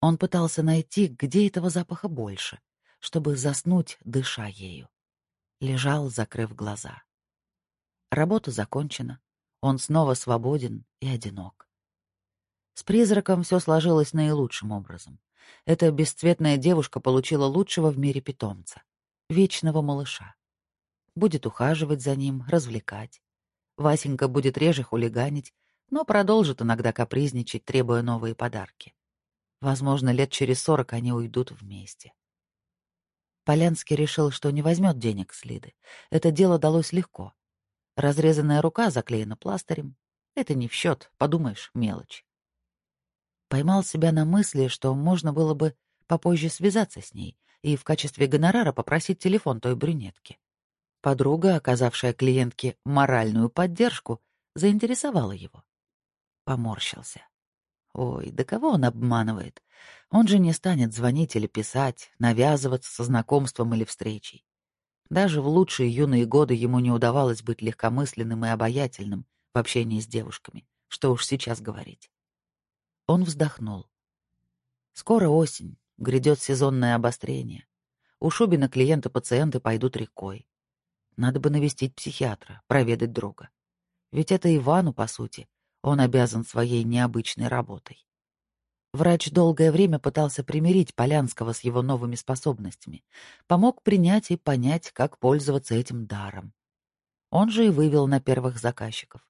Он пытался найти, где этого запаха больше, чтобы заснуть, дыша ею. Лежал, закрыв глаза. Работа закончена. Он снова свободен и одинок. С призраком все сложилось наилучшим образом. Эта бесцветная девушка получила лучшего в мире питомца — вечного малыша. Будет ухаживать за ним, развлекать. Васенька будет реже хулиганить, но продолжит иногда капризничать, требуя новые подарки. Возможно, лет через сорок они уйдут вместе. Полянский решил, что не возьмет денег с Лиды. Это дело далось легко. Разрезанная рука заклеена пластырем. Это не в счет, подумаешь, мелочь. Поймал себя на мысли, что можно было бы попозже связаться с ней и в качестве гонорара попросить телефон той брюнетки. Подруга, оказавшая клиентке моральную поддержку, заинтересовала его. Поморщился. Ой, да кого он обманывает? Он же не станет звонить или писать, навязываться со знакомством или встречей. Даже в лучшие юные годы ему не удавалось быть легкомысленным и обаятельным в общении с девушками, что уж сейчас говорить. Он вздохнул. Скоро осень, грядет сезонное обострение. У Шубина клиенты-пациенты пойдут рекой. Надо бы навестить психиатра, проведать друга. Ведь это Ивану, по сути, он обязан своей необычной работой. Врач долгое время пытался примирить Полянского с его новыми способностями, помог принять и понять, как пользоваться этим даром. Он же и вывел на первых заказчиков.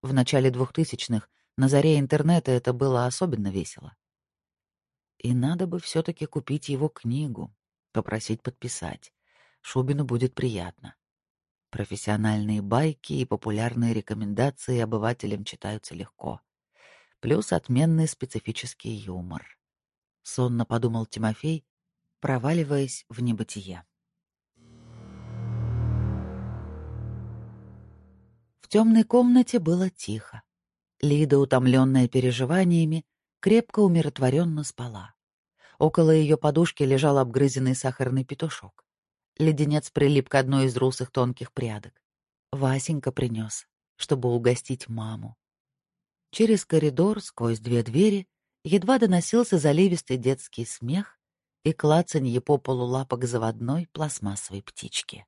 В начале двухтысячных, на заре интернета, это было особенно весело. И надо бы все-таки купить его книгу, попросить подписать. Шубину будет приятно. Профессиональные байки и популярные рекомендации обывателям читаются легко. Плюс отменный специфический юмор. Сонно подумал Тимофей, проваливаясь в небытие. В темной комнате было тихо. Лида, утомленная переживаниями, крепко умиротворенно спала. Около ее подушки лежал обгрызенный сахарный петушок. Леденец прилип к одной из русых тонких прядок. Васенька принес, чтобы угостить маму. Через коридор, сквозь две двери, едва доносился заливистый детский смех и клацанье по полу лапок заводной пластмассовой птички.